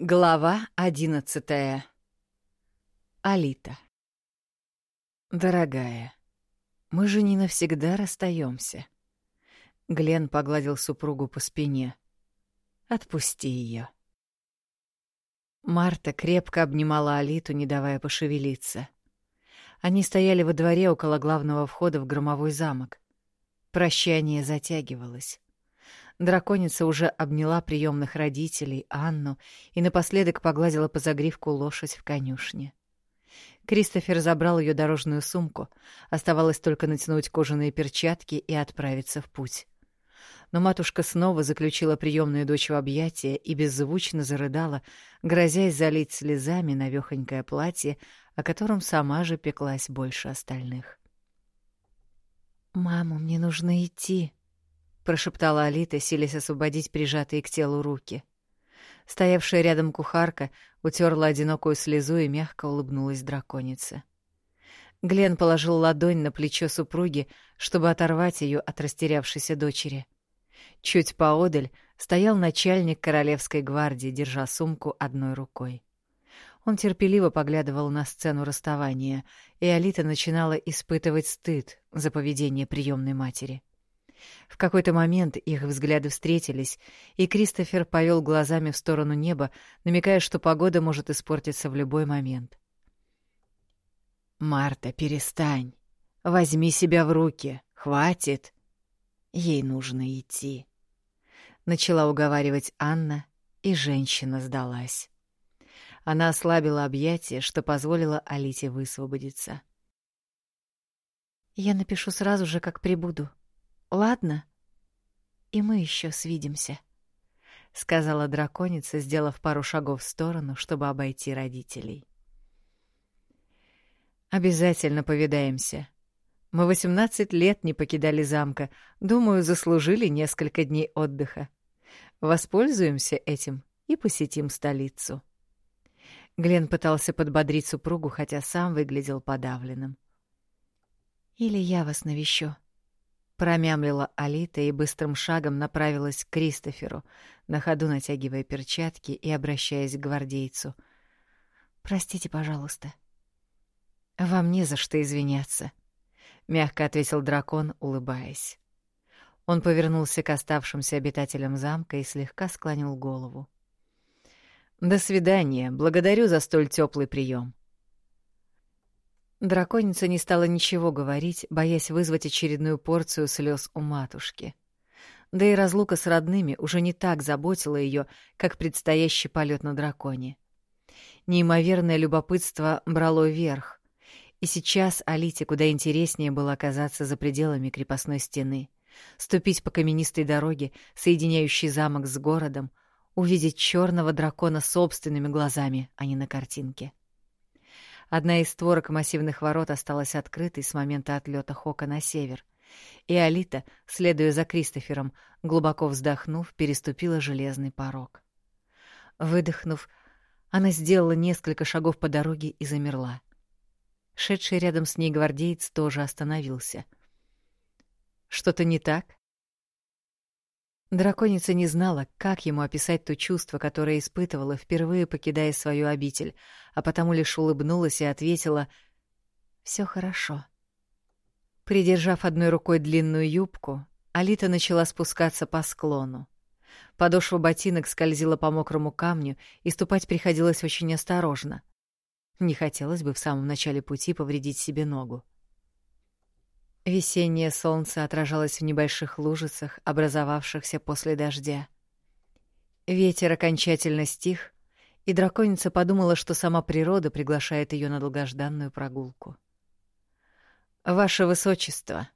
Глава одиннадцатая. Алита. Дорогая, мы же не навсегда расстаемся. Глен погладил супругу по спине. Отпусти ее. Марта крепко обнимала Алиту, не давая пошевелиться. Они стояли во дворе около главного входа в громовой замок. Прощание затягивалось. Драконица уже обняла приемных родителей, Анну, и напоследок погладила по загривку лошадь в конюшне. Кристофер забрал ее дорожную сумку, оставалось только натянуть кожаные перчатки и отправиться в путь. Но матушка снова заключила приемную дочь в объятия и беззвучно зарыдала, грозясь залить слезами навехонькое платье, о котором сама же пеклась больше остальных. «Мама, мне нужно идти», прошептала Алита, силясь освободить прижатые к телу руки. Стоявшая рядом кухарка утерла одинокую слезу и мягко улыбнулась драконице. Глен положил ладонь на плечо супруги, чтобы оторвать ее от растерявшейся дочери. Чуть поодаль стоял начальник королевской гвардии, держа сумку одной рукой. Он терпеливо поглядывал на сцену расставания, и Алита начинала испытывать стыд за поведение приемной матери. В какой-то момент их взгляды встретились, и Кристофер повел глазами в сторону неба, намекая, что погода может испортиться в любой момент. «Марта, перестань. Возьми себя в руки. Хватит. Ей нужно идти». Начала уговаривать Анна, и женщина сдалась. Она ослабила объятия, что позволило Алите высвободиться. «Я напишу сразу же, как прибуду», Ладно? И мы еще свидимся, сказала драконица, сделав пару шагов в сторону, чтобы обойти родителей. Обязательно повидаемся. Мы восемнадцать лет не покидали замка, думаю, заслужили несколько дней отдыха. Воспользуемся этим и посетим столицу. Глен пытался подбодрить супругу, хотя сам выглядел подавленным. Или я вас навещу, Промямлила Алита и быстрым шагом направилась к Кристоферу, на ходу натягивая перчатки и обращаясь к гвардейцу. «Простите, пожалуйста». «Вам не за что извиняться», — мягко ответил дракон, улыбаясь. Он повернулся к оставшимся обитателям замка и слегка склонил голову. «До свидания. Благодарю за столь теплый прием. Драконица не стала ничего говорить, боясь вызвать очередную порцию слез у матушки. Да и разлука с родными уже не так заботила ее, как предстоящий полет на драконе. Неимоверное любопытство брало верх, и сейчас Алите куда интереснее было оказаться за пределами крепостной стены, ступить по каменистой дороге, соединяющей замок с городом, увидеть черного дракона собственными глазами, а не на картинке. Одна из створок массивных ворот осталась открытой с момента отлета Хока на север, и Алита, следуя за Кристофером, глубоко вздохнув, переступила железный порог. Выдохнув, она сделала несколько шагов по дороге и замерла. Шедший рядом с ней гвардеец тоже остановился. «Что-то не так?» Драконица не знала, как ему описать то чувство, которое испытывала, впервые покидая свою обитель, а потому лишь улыбнулась и ответила «Всё хорошо». Придержав одной рукой длинную юбку, Алита начала спускаться по склону. Подошва ботинок скользила по мокрому камню, и ступать приходилось очень осторожно. Не хотелось бы в самом начале пути повредить себе ногу. Весеннее солнце отражалось в небольших лужицах, образовавшихся после дождя. Ветер окончательно стих, и драконица подумала, что сама природа приглашает ее на долгожданную прогулку. «Ваше высочество!»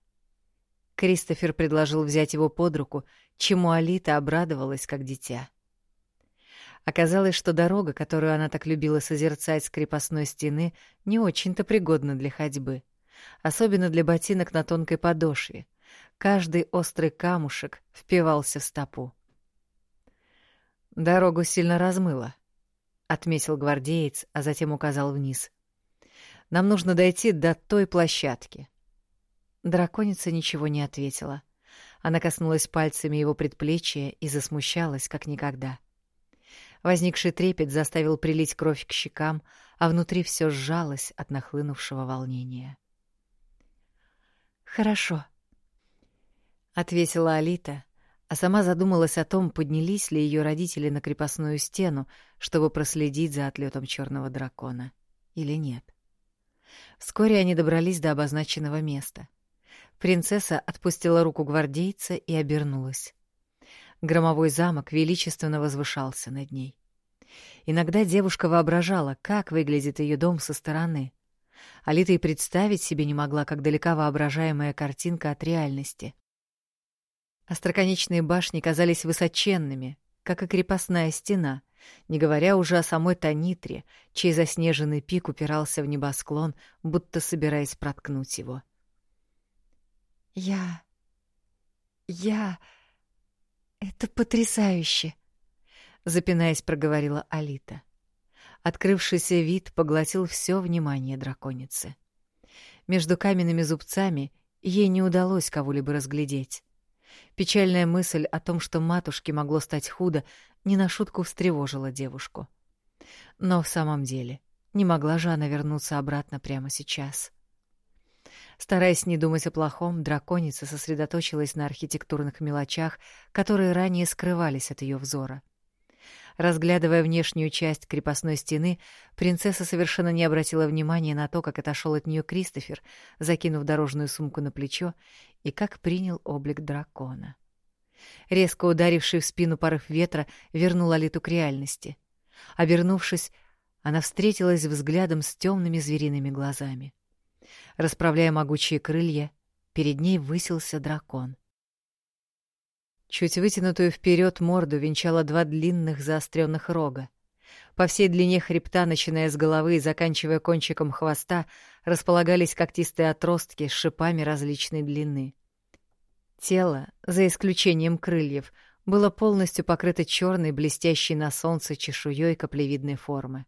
Кристофер предложил взять его под руку, чему Алита обрадовалась, как дитя. Оказалось, что дорога, которую она так любила созерцать с крепостной стены, не очень-то пригодна для ходьбы особенно для ботинок на тонкой подошве. Каждый острый камушек впивался в стопу. «Дорогу сильно размыло», — отметил гвардеец, а затем указал вниз. «Нам нужно дойти до той площадки». Драконица ничего не ответила. Она коснулась пальцами его предплечья и засмущалась, как никогда. Возникший трепет заставил прилить кровь к щекам, а внутри все сжалось от нахлынувшего волнения. «Хорошо», — ответила Алита, а сама задумалась о том, поднялись ли ее родители на крепостную стену, чтобы проследить за отлетом черного дракона, или нет. Вскоре они добрались до обозначенного места. Принцесса отпустила руку гвардейца и обернулась. Громовой замок величественно возвышался над ней. Иногда девушка воображала, как выглядит ее дом со стороны. Алита и представить себе не могла, как далека воображаемая картинка от реальности. Остроконечные башни казались высоченными, как и крепостная стена, не говоря уже о самой Танитре, чей заснеженный пик упирался в небосклон, будто собираясь проткнуть его. «Я... я...» «Это потрясающе!» — запинаясь, проговорила Алита. Открывшийся вид поглотил все внимание драконицы. Между каменными зубцами ей не удалось кого-либо разглядеть. Печальная мысль о том, что матушке могло стать худо, не на шутку встревожила девушку. Но в самом деле, не могла же она вернуться обратно прямо сейчас. Стараясь не думать о плохом, драконица сосредоточилась на архитектурных мелочах, которые ранее скрывались от ее взора. Разглядывая внешнюю часть крепостной стены, принцесса совершенно не обратила внимания на то, как отошел от нее Кристофер, закинув дорожную сумку на плечо, и как принял облик дракона. Резко ударивший в спину порыв ветра вернул Алиту к реальности. Обернувшись, она встретилась взглядом с темными звериными глазами. Расправляя могучие крылья, перед ней высился дракон. Чуть вытянутую вперед морду венчало два длинных заостренных рога. По всей длине хребта, начиная с головы и заканчивая кончиком хвоста, располагались когтистые отростки с шипами различной длины. Тело, за исключением крыльев, было полностью покрыто черной, блестящей на солнце чешуей каплевидной формы.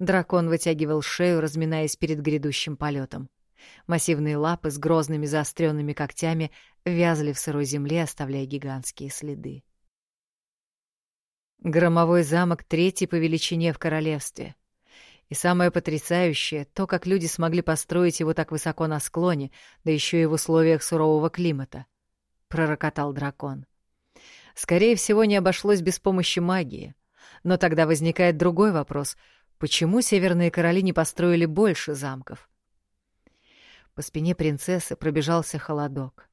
Дракон вытягивал шею, разминаясь перед грядущим полетом. Массивные лапы с грозными заостренными когтями вязли в сырой земле, оставляя гигантские следы. Громовой замок третий по величине в королевстве. И самое потрясающее — то, как люди смогли построить его так высоко на склоне, да еще и в условиях сурового климата, — пророкотал дракон. Скорее всего, не обошлось без помощи магии. Но тогда возникает другой вопрос — Почему северные короли не построили больше замков? По спине принцессы пробежался холодок.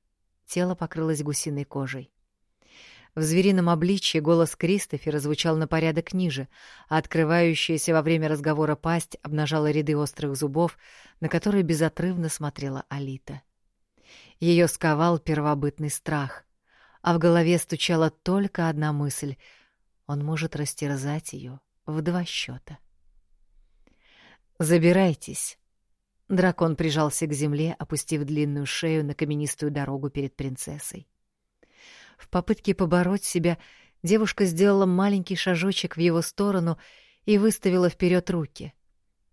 Тело покрылось гусиной кожей. В зверином обличье голос Кристофера звучал на порядок ниже, а открывающаяся во время разговора пасть обнажала ряды острых зубов, на которые безотрывно смотрела Алита. Ее сковал первобытный страх, а в голове стучала только одна мысль — он может растерзать ее в два счета. «Забирайтесь». Дракон прижался к земле, опустив длинную шею на каменистую дорогу перед принцессой. В попытке побороть себя девушка сделала маленький шажочек в его сторону и выставила вперед руки.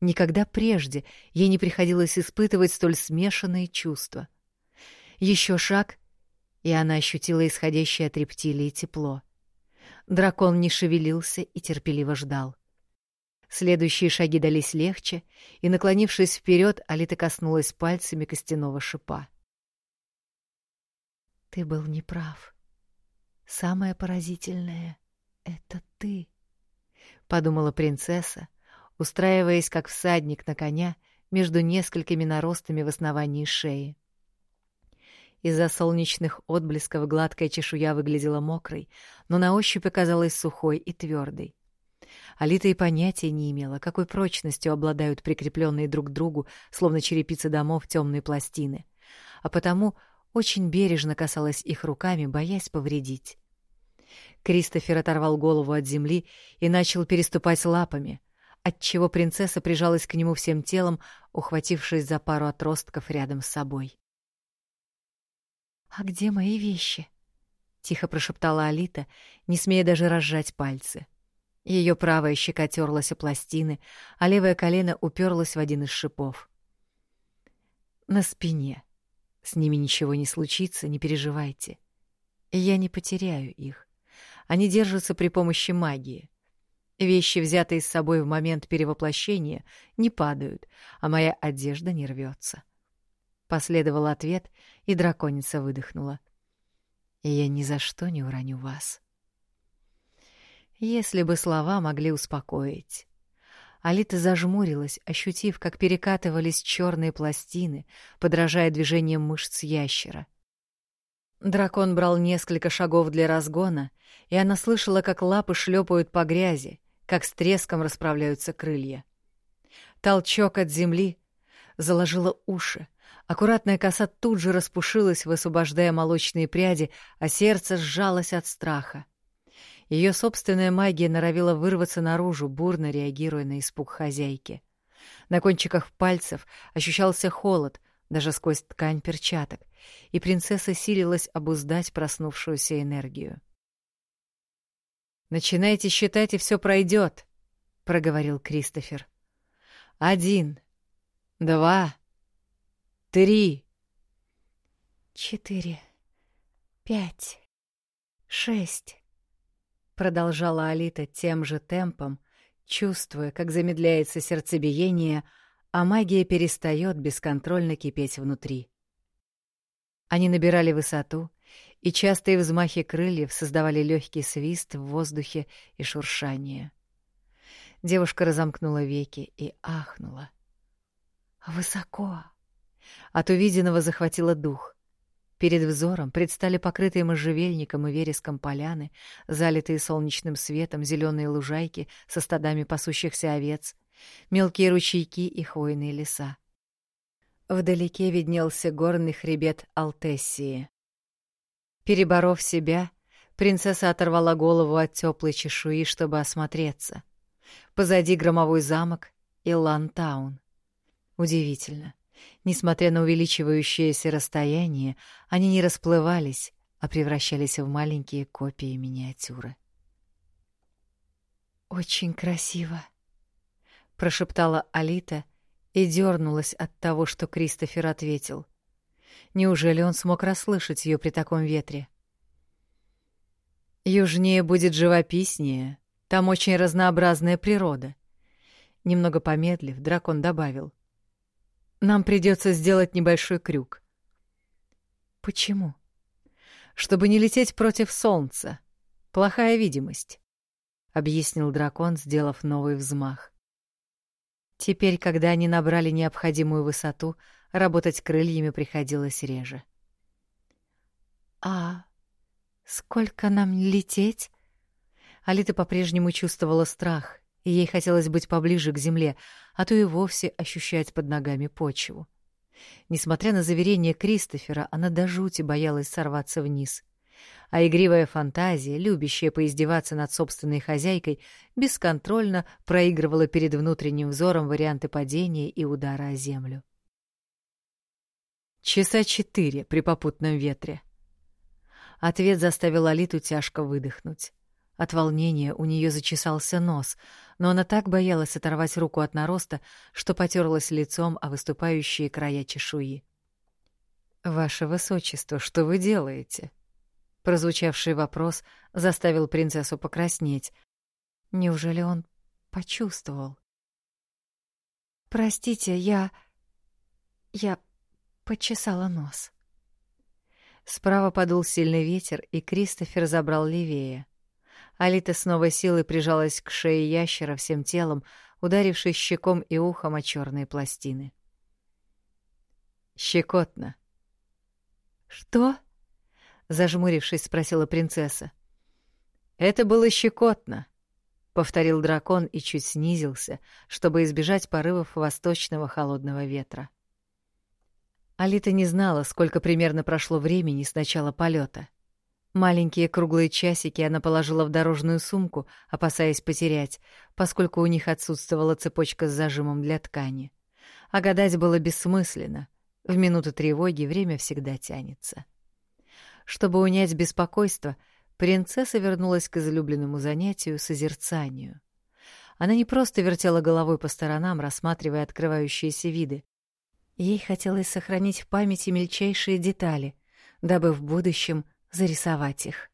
Никогда прежде ей не приходилось испытывать столь смешанные чувства. Еще шаг, и она ощутила исходящее от рептилии тепло. Дракон не шевелился и терпеливо ждал. Следующие шаги дались легче, и, наклонившись вперед, Алита коснулась пальцами костяного шипа. «Ты был неправ. Самое поразительное — это ты», — подумала принцесса, устраиваясь как всадник на коня между несколькими наростами в основании шеи. Из-за солнечных отблесков гладкая чешуя выглядела мокрой, но на ощупь оказалась сухой и твердой. Алита и понятия не имела, какой прочностью обладают прикрепленные друг к другу, словно черепицы домов, темные пластины, а потому очень бережно касалась их руками, боясь повредить. Кристофер оторвал голову от земли и начал переступать лапами, отчего принцесса прижалась к нему всем телом, ухватившись за пару отростков рядом с собой. «А где мои вещи?» — тихо прошептала Алита, не смея даже разжать пальцы. Ее правая щека терлась о пластины, а левое колено уперлось в один из шипов. На спине. С ними ничего не случится, не переживайте. Я не потеряю их. Они держатся при помощи магии. Вещи, взятые с собой в момент перевоплощения, не падают, а моя одежда не рвется. Последовал ответ, и драконица выдохнула. «Я ни за что не уроню вас». Если бы слова могли успокоить. Алита зажмурилась, ощутив, как перекатывались черные пластины, подражая движениям мышц ящера. Дракон брал несколько шагов для разгона, и она слышала, как лапы шлепают по грязи, как с треском расправляются крылья. Толчок от земли заложила уши. Аккуратная коса тут же распушилась, высвобождая молочные пряди, а сердце сжалось от страха. Ее собственная магия норовила вырваться наружу, бурно реагируя на испуг хозяйки. На кончиках пальцев ощущался холод, даже сквозь ткань перчаток, и принцесса силилась обуздать проснувшуюся энергию. «Начинайте считать, и все пройдет», — проговорил Кристофер. «Один, два, три». «Четыре, пять, шесть», — продолжала Алита тем же темпом, чувствуя, как замедляется сердцебиение, а магия перестает бесконтрольно кипеть внутри. Они набирали высоту, и частые взмахи крыльев создавали легкий свист в воздухе и шуршание. Девушка разомкнула веки и ахнула. «Высоко!» От увиденного захватило дух. Перед взором предстали покрытые можжевельником и вереском поляны, залитые солнечным светом зеленые лужайки со стадами пасущихся овец, мелкие ручейки и хвойные леса. Вдалеке виднелся горный хребет Алтессии. Переборов себя, принцесса оторвала голову от теплой чешуи, чтобы осмотреться. Позади громовой замок и Лантаун. Удивительно. Несмотря на увеличивающееся расстояние, они не расплывались, а превращались в маленькие копии миниатюры. «Очень красиво», — прошептала Алита и дернулась от того, что Кристофер ответил. Неужели он смог расслышать ее при таком ветре? Южнее будет живописнее, там очень разнообразная природа. Немного помедлив, дракон добавил. Нам придется сделать небольшой крюк. Почему? Чтобы не лететь против солнца. Плохая видимость, объяснил дракон, сделав новый взмах. Теперь, когда они набрали необходимую высоту, Работать крыльями приходилось реже. «А сколько нам лететь?» Алита по-прежнему чувствовала страх, и ей хотелось быть поближе к земле, а то и вовсе ощущать под ногами почву. Несмотря на заверение Кристофера, она до жути боялась сорваться вниз. А игривая фантазия, любящая поиздеваться над собственной хозяйкой, бесконтрольно проигрывала перед внутренним взором варианты падения и удара о землю. Часа четыре при попутном ветре. Ответ заставил Алиту тяжко выдохнуть. От волнения у нее зачесался нос, но она так боялась оторвать руку от нароста, что потерлась лицом о выступающие края чешуи. «Ваше высочество, что вы делаете?» Прозвучавший вопрос заставил принцессу покраснеть. Неужели он почувствовал? «Простите, я... я почесала нос. Справа подул сильный ветер, и Кристофер забрал левее. Алита с силой прижалась к шее ящера всем телом, ударившись щеком и ухом о черные пластины. «Щекотно». «Что?» — зажмурившись, спросила принцесса. «Это было щекотно», — повторил дракон и чуть снизился, чтобы избежать порывов восточного холодного ветра. Алита не знала, сколько примерно прошло времени с начала полета. Маленькие круглые часики она положила в дорожную сумку, опасаясь потерять, поскольку у них отсутствовала цепочка с зажимом для ткани. А гадать было бессмысленно. В минуты тревоги время всегда тянется. Чтобы унять беспокойство, принцесса вернулась к излюбленному занятию — созерцанию. Она не просто вертела головой по сторонам, рассматривая открывающиеся виды, Ей хотелось сохранить в памяти мельчайшие детали, дабы в будущем зарисовать их.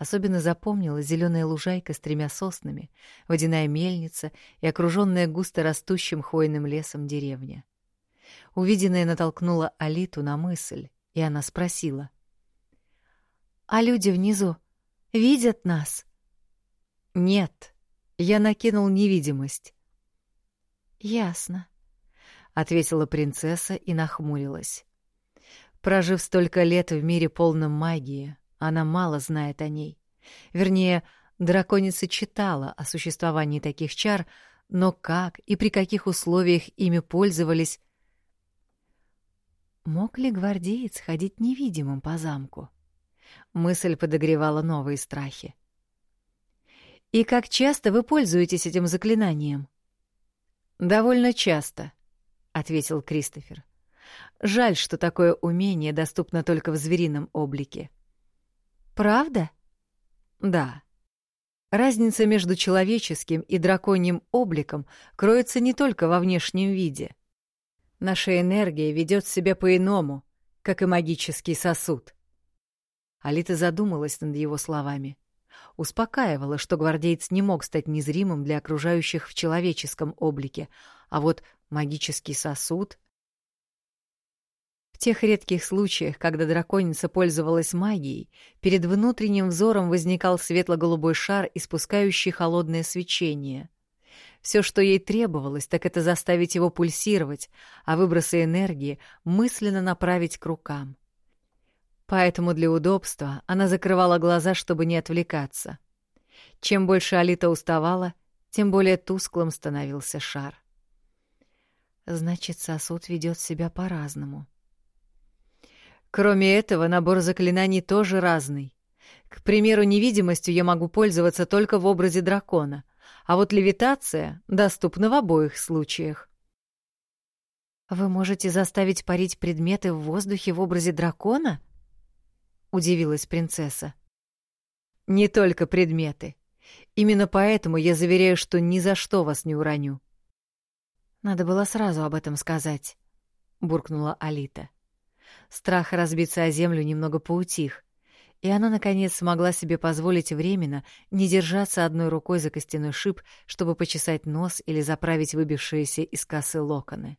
Особенно запомнила зеленая лужайка с тремя соснами, водяная мельница и окруженная густо растущим хвойным лесом деревня. Увиденное натолкнуло Алиту на мысль, и она спросила. «А люди внизу видят нас?» «Нет, я накинул невидимость». «Ясно», — ответила принцесса и нахмурилась. Прожив столько лет в мире полном магии, она мало знает о ней. Вернее, драконица читала о существовании таких чар, но как и при каких условиях ими пользовались... Мог ли гвардеец ходить невидимым по замку? Мысль подогревала новые страхи. «И как часто вы пользуетесь этим заклинанием?» «Довольно часто», — ответил Кристофер. «Жаль, что такое умение доступно только в зверином облике». Правда? Да. Разница между человеческим и драконьим обликом кроется не только во внешнем виде. Наша энергия ведет себя по-иному, как и магический сосуд. Алита задумалась над его словами. Успокаивала, что гвардеец не мог стать незримым для окружающих в человеческом облике, а вот магический сосуд тех редких случаях, когда драконица пользовалась магией, перед внутренним взором возникал светло-голубой шар, испускающий холодное свечение. Все, что ей требовалось, так это заставить его пульсировать, а выбросы энергии мысленно направить к рукам. Поэтому для удобства она закрывала глаза, чтобы не отвлекаться. Чем больше Алита уставала, тем более тусклым становился шар. Значит, сосуд ведет себя по-разному. Кроме этого, набор заклинаний тоже разный. К примеру, невидимостью я могу пользоваться только в образе дракона, а вот левитация доступна в обоих случаях. «Вы можете заставить парить предметы в воздухе в образе дракона?» — удивилась принцесса. «Не только предметы. Именно поэтому я заверяю, что ни за что вас не уроню». «Надо было сразу об этом сказать», — буркнула Алита. Страх разбиться о землю немного поутих, и она, наконец, смогла себе позволить временно не держаться одной рукой за костяной шип, чтобы почесать нос или заправить выбившиеся из косы локоны.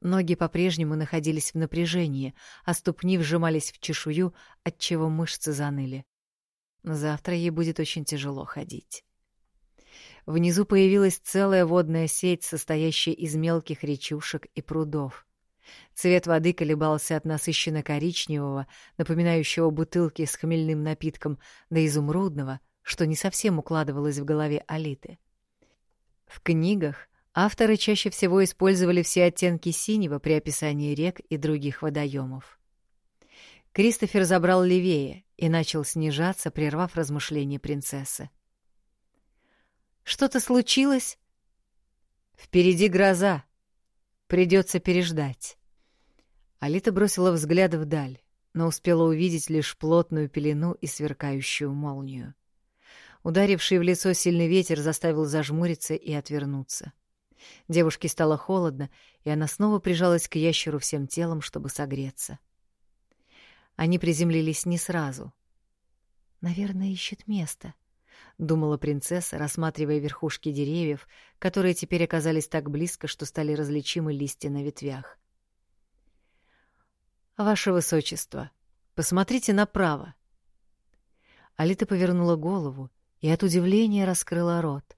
Ноги по-прежнему находились в напряжении, а ступни вжимались в чешую, отчего мышцы заныли. Завтра ей будет очень тяжело ходить. Внизу появилась целая водная сеть, состоящая из мелких речушек и прудов. Цвет воды колебался от насыщенно-коричневого, напоминающего бутылки с хмельным напитком, до изумрудного, что не совсем укладывалось в голове Алиты. В книгах авторы чаще всего использовали все оттенки синего при описании рек и других водоемов. Кристофер забрал левее и начал снижаться, прервав размышления принцессы. «Что-то случилось?» «Впереди гроза. Придется переждать». Алита бросила взгляд вдаль, но успела увидеть лишь плотную пелену и сверкающую молнию. Ударивший в лицо сильный ветер заставил зажмуриться и отвернуться. Девушке стало холодно, и она снова прижалась к ящеру всем телом, чтобы согреться. Они приземлились не сразу. «Наверное, ищет место», — думала принцесса, рассматривая верхушки деревьев, которые теперь оказались так близко, что стали различимы листья на ветвях. «Ваше высочество, посмотрите направо». Алита повернула голову и от удивления раскрыла рот.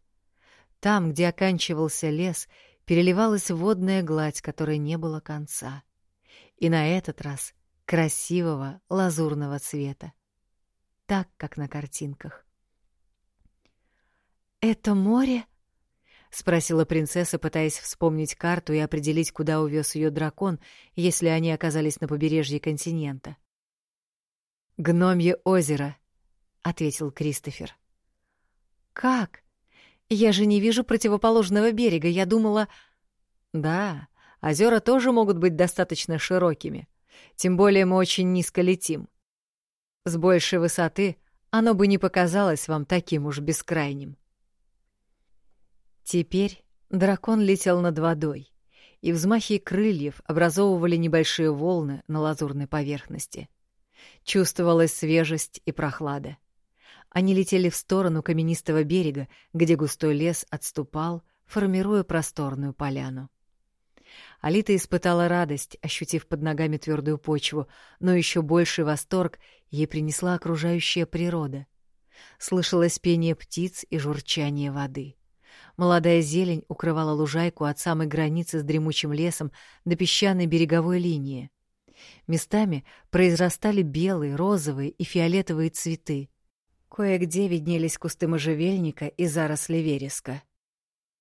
Там, где оканчивался лес, переливалась водная гладь, которой не было конца. И на этот раз красивого лазурного цвета. Так, как на картинках. «Это море?» — спросила принцесса, пытаясь вспомнить карту и определить, куда увез ее дракон, если они оказались на побережье континента. «Гномье озеро», — ответил Кристофер. «Как? Я же не вижу противоположного берега. Я думала...» «Да, озера тоже могут быть достаточно широкими. Тем более мы очень низко летим. С большей высоты оно бы не показалось вам таким уж бескрайним». Теперь дракон летел над водой, и взмахи крыльев образовывали небольшие волны на лазурной поверхности. Чувствовалась свежесть и прохлада. Они летели в сторону каменистого берега, где густой лес отступал, формируя просторную поляну. Алита испытала радость, ощутив под ногами твердую почву, но еще больший восторг ей принесла окружающая природа. Слышалось пение птиц и журчание воды. Молодая зелень укрывала лужайку от самой границы с дремучим лесом до песчаной береговой линии. Местами произрастали белые, розовые и фиолетовые цветы. Кое-где виднелись кусты можжевельника и заросли вереска.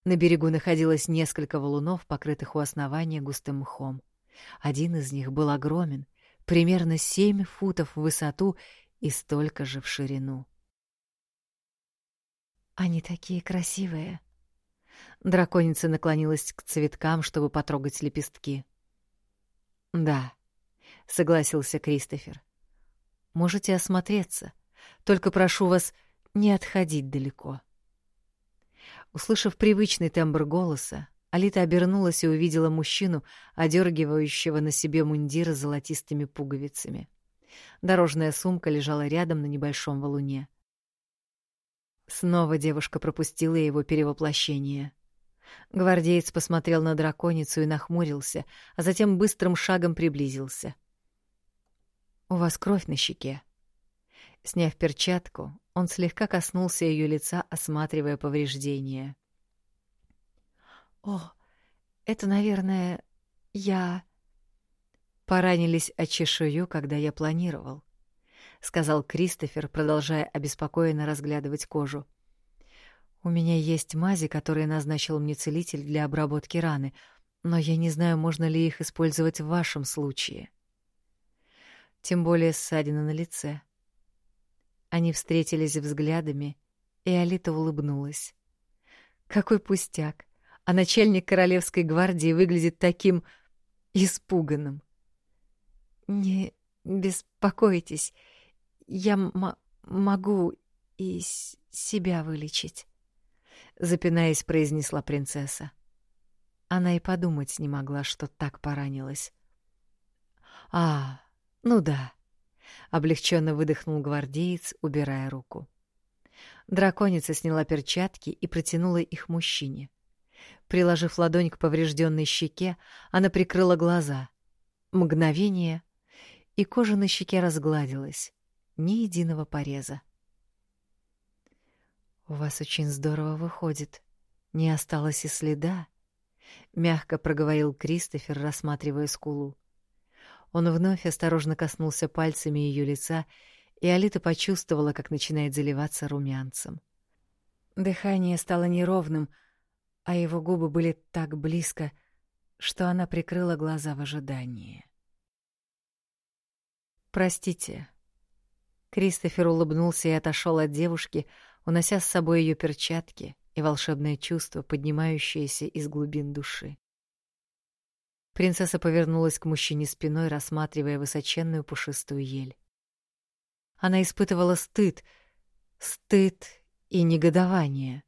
На берегу находилось несколько валунов, покрытых у основания густым мхом. Один из них был огромен, примерно семь футов в высоту и столько же в ширину. «Они такие красивые!» Драконица наклонилась к цветкам, чтобы потрогать лепестки. «Да», — согласился Кристофер. «Можете осмотреться, только прошу вас не отходить далеко». Услышав привычный тембр голоса, Алита обернулась и увидела мужчину, одергивающего на себе мундир с золотистыми пуговицами. Дорожная сумка лежала рядом на небольшом валуне. Снова девушка пропустила его перевоплощение. Гвардеец посмотрел на драконицу и нахмурился, а затем быстрым шагом приблизился. «У вас кровь на щеке». Сняв перчатку, он слегка коснулся ее лица, осматривая повреждения. «О, это, наверное, я...» «Поранились от чешую, когда я планировал», — сказал Кристофер, продолжая обеспокоенно разглядывать кожу. «У меня есть мази, которые назначил мне целитель для обработки раны, но я не знаю, можно ли их использовать в вашем случае. Тем более ссадина на лице». Они встретились взглядами, и Алита улыбнулась. Какой пустяк! А начальник королевской гвардии выглядит таким испуганным. Не беспокойтесь, я могу и себя вылечить, запинаясь, произнесла принцесса. Она и подумать не могла, что так поранилась. А, ну да. Облегченно выдохнул гвардеец, убирая руку. Драконица сняла перчатки и протянула их мужчине. Приложив ладонь к поврежденной щеке, она прикрыла глаза. Мгновение, и кожа на щеке разгладилась. Ни единого пореза. «У вас очень здорово выходит. Не осталось и следа», — мягко проговорил Кристофер, рассматривая скулу. Он вновь осторожно коснулся пальцами ее лица, и Алита почувствовала, как начинает заливаться румянцем. Дыхание стало неровным, а его губы были так близко, что она прикрыла глаза в ожидании. «Простите». Кристофер улыбнулся и отошел от девушки, унося с собой ее перчатки и волшебное чувство, поднимающееся из глубин души. Принцесса повернулась к мужчине спиной, рассматривая высоченную пушистую ель. Она испытывала стыд, стыд и негодование.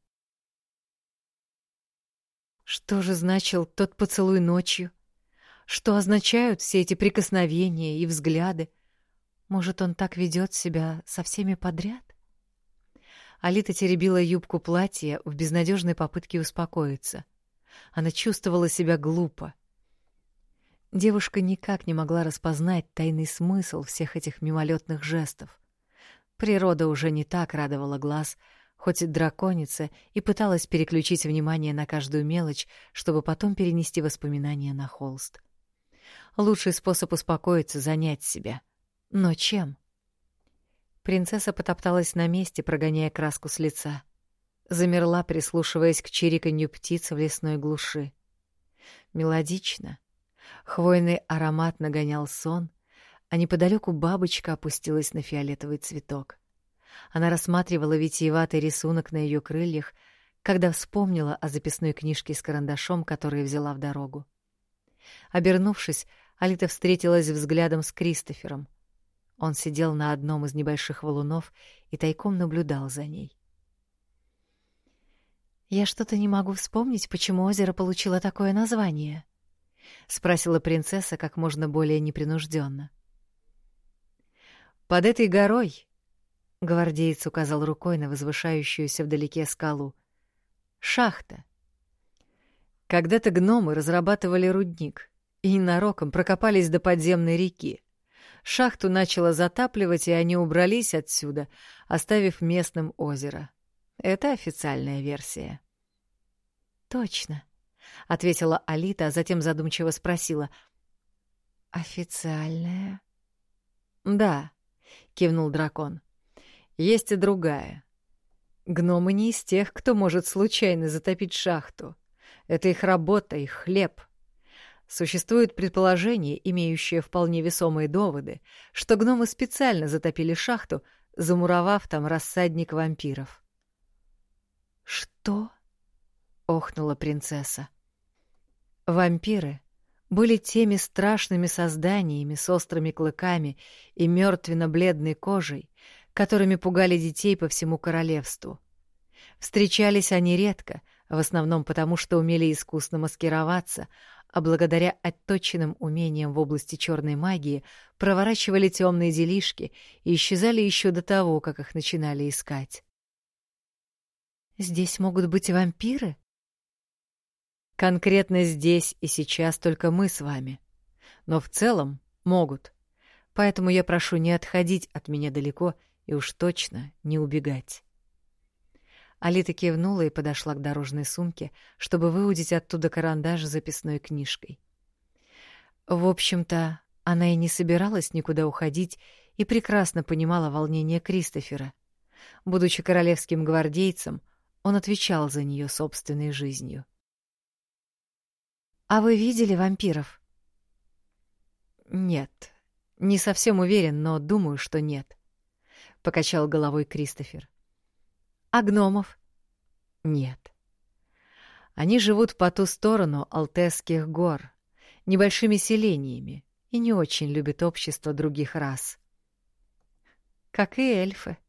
Что же значил тот поцелуй ночью? Что означают все эти прикосновения и взгляды? Может, он так ведет себя со всеми подряд? Алита теребила юбку платья в безнадежной попытке успокоиться. Она чувствовала себя глупо. Девушка никак не могла распознать тайный смысл всех этих мимолетных жестов. Природа уже не так радовала глаз, хоть и драконица и пыталась переключить внимание на каждую мелочь, чтобы потом перенести воспоминания на холст. Лучший способ успокоиться — занять себя. Но чем? Принцесса потопталась на месте, прогоняя краску с лица. Замерла, прислушиваясь к чириканью птиц в лесной глуши. Мелодично, Хвойный аромат нагонял сон, а неподалеку бабочка опустилась на фиолетовый цветок. Она рассматривала витиеватый рисунок на ее крыльях, когда вспомнила о записной книжке с карандашом, которую взяла в дорогу. Обернувшись, Алита встретилась взглядом с Кристофером. Он сидел на одном из небольших валунов и тайком наблюдал за ней. «Я что-то не могу вспомнить, почему озеро получило такое название», — спросила принцесса как можно более непринужденно. «Под этой горой...» Гвардеец указал рукой на возвышающуюся вдалеке скалу. Шахта. Когда-то гномы разрабатывали рудник и ненароком прокопались до подземной реки. Шахту начало затапливать, и они убрались отсюда, оставив местным озеро. Это официальная версия. «Точно», — ответила Алита, а затем задумчиво спросила. «Официальная?» «Да», — кивнул дракон. «Есть и другая. Гномы не из тех, кто может случайно затопить шахту. Это их работа, их хлеб. Существует предположение, имеющее вполне весомые доводы, что гномы специально затопили шахту, замуровав там рассадник вампиров. «Что?» — охнула принцесса. Вампиры были теми страшными созданиями с острыми клыками и мертвенно-бледной кожей, которыми пугали детей по всему королевству. Встречались они редко, в основном потому, что умели искусно маскироваться, а благодаря отточенным умениям в области черной магии проворачивали темные делишки и исчезали еще до того, как их начинали искать. «Здесь могут быть вампиры?» «Конкретно здесь и сейчас только мы с вами. Но в целом могут. Поэтому я прошу не отходить от меня далеко и уж точно не убегать». Алита кивнула и подошла к дорожной сумке, чтобы выудить оттуда карандаш с записной книжкой. В общем-то, она и не собиралась никуда уходить и прекрасно понимала волнение Кристофера. Будучи королевским гвардейцем, он отвечал за нее собственной жизнью. «А вы видели вампиров?» «Нет, не совсем уверен, но думаю, что нет», — покачал головой Кристофер. А гномов? Нет. Они живут по ту сторону Алтесских гор, небольшими селениями, и не очень любят общество других рас. Как и эльфы.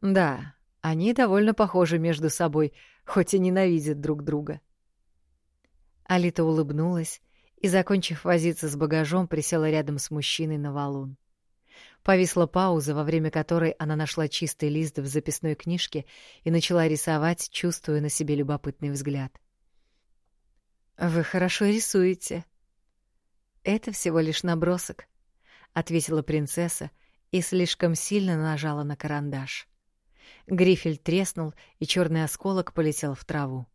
Да, они довольно похожи между собой, хоть и ненавидят друг друга. Алита улыбнулась и, закончив возиться с багажом, присела рядом с мужчиной на валун. Повисла пауза, во время которой она нашла чистый лист в записной книжке и начала рисовать, чувствуя на себе любопытный взгляд. «Вы хорошо рисуете». «Это всего лишь набросок», — ответила принцесса и слишком сильно нажала на карандаш. Грифель треснул, и черный осколок полетел в траву.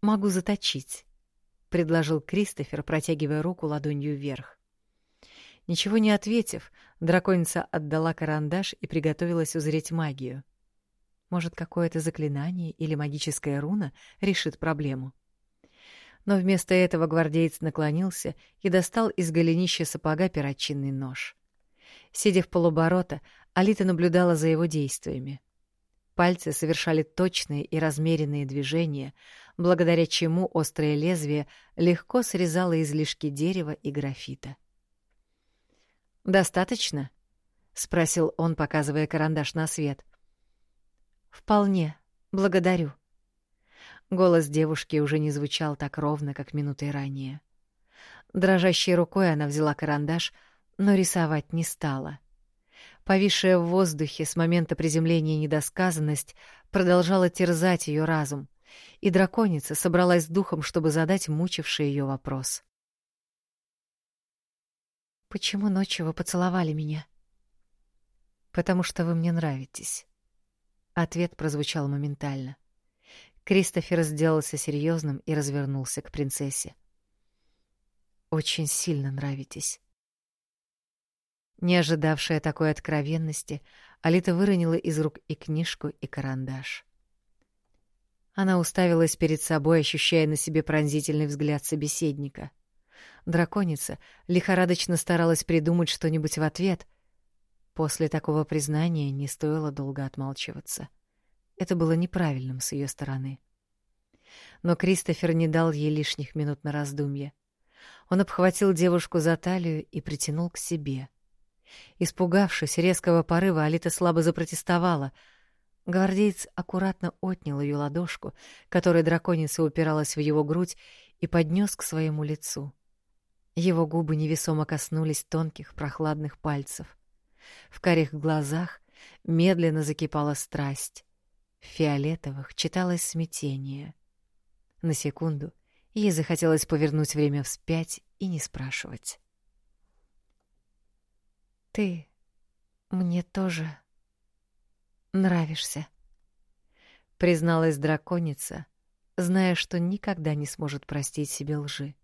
«Могу заточить», — предложил Кристофер, протягивая руку ладонью вверх. Ничего не ответив, драконица отдала карандаш и приготовилась узреть магию. Может, какое-то заклинание или магическая руна решит проблему. Но вместо этого гвардеец наклонился и достал из голенища сапога перочинный нож. Сидя в полуборота, Алита наблюдала за его действиями. Пальцы совершали точные и размеренные движения, благодаря чему острое лезвие легко срезало излишки дерева и графита. «Достаточно?» — спросил он, показывая карандаш на свет. «Вполне. Благодарю». Голос девушки уже не звучал так ровно, как минутой ранее. Дрожащей рукой она взяла карандаш, но рисовать не стала. Повисшая в воздухе с момента приземления недосказанность продолжала терзать ее разум, и драконица собралась с духом, чтобы задать мучивший ее вопрос. Почему ночью вы поцеловали меня? Потому что вы мне нравитесь. Ответ прозвучал моментально. Кристофер сделался серьезным и развернулся к принцессе. Очень сильно нравитесь. Не ожидавшая такой откровенности, Алита выронила из рук и книжку, и карандаш. Она уставилась перед собой, ощущая на себе пронзительный взгляд собеседника — Драконица лихорадочно старалась придумать что-нибудь в ответ. После такого признания не стоило долго отмалчиваться. Это было неправильным с ее стороны. Но Кристофер не дал ей лишних минут на раздумье. Он обхватил девушку за талию и притянул к себе. Испугавшись резкого порыва, Алита слабо запротестовала. Гвардеец аккуратно отнял ее ладошку, которой драконица упиралась в его грудь, и поднес к своему лицу. Его губы невесомо коснулись тонких прохладных пальцев. В карих глазах медленно закипала страсть. В фиолетовых читалось смятение. На секунду ей захотелось повернуть время вспять и не спрашивать. «Ты мне тоже нравишься», — призналась драконица, зная, что никогда не сможет простить себе лжи.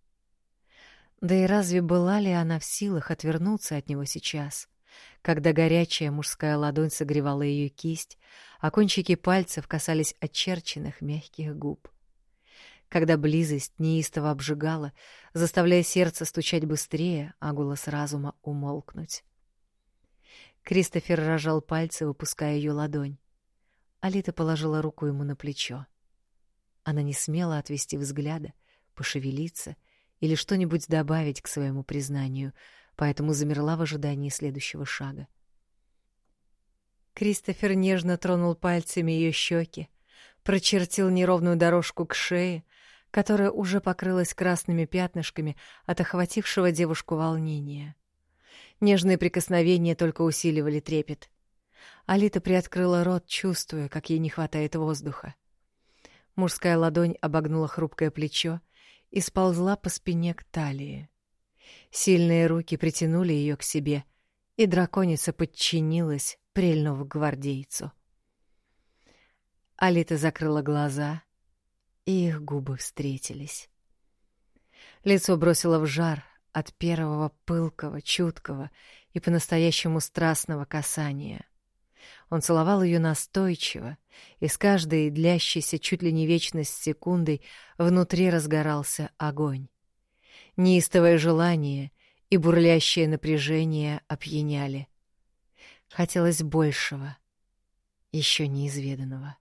Да и разве была ли она в силах отвернуться от него сейчас, когда горячая мужская ладонь согревала ее кисть, а кончики пальцев касались очерченных мягких губ? Когда близость неистово обжигала, заставляя сердце стучать быстрее, а голос разума умолкнуть. Кристофер рожал пальцы, выпуская ее ладонь. Алита положила руку ему на плечо. Она не смела отвести взгляда, пошевелиться или что-нибудь добавить к своему признанию, поэтому замерла в ожидании следующего шага. Кристофер нежно тронул пальцами ее щеки, прочертил неровную дорожку к шее, которая уже покрылась красными пятнышками от охватившего девушку волнения. Нежные прикосновения только усиливали трепет. Алита приоткрыла рот, чувствуя, как ей не хватает воздуха. Мужская ладонь обогнула хрупкое плечо и сползла по спине к талии. Сильные руки притянули ее к себе, и драконица подчинилась, прильнув к гвардейцу. Алита закрыла глаза, и их губы встретились. Лицо бросило в жар от первого пылкого, чуткого и по-настоящему страстного касания. Он целовал ее настойчиво, и с каждой длящейся чуть ли не вечность секундой внутри разгорался огонь. Неистовое желание и бурлящее напряжение опьяняли. Хотелось большего, еще неизведанного.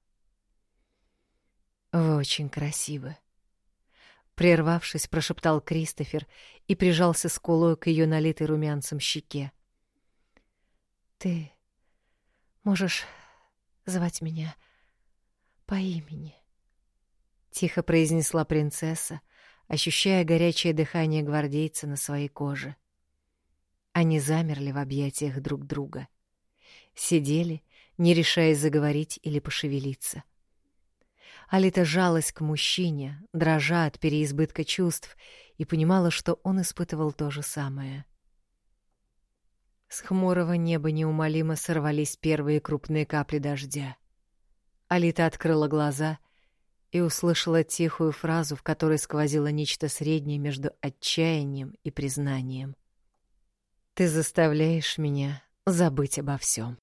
«Вы очень красивы», — прервавшись, прошептал Кристофер и прижался скулой к ее налитой румянцем щеке. «Ты Можешь звать меня по имени. Тихо произнесла принцесса, ощущая горячее дыхание гвардейца на своей коже. Они замерли в объятиях друг друга. Сидели, не решаясь заговорить или пошевелиться. Алита жалась к мужчине, дрожа от переизбытка чувств, и понимала, что он испытывал то же самое. С хмурого неба неумолимо сорвались первые крупные капли дождя. Алита открыла глаза и услышала тихую фразу, в которой сквозило нечто среднее между отчаянием и признанием. «Ты заставляешь меня забыть обо всем.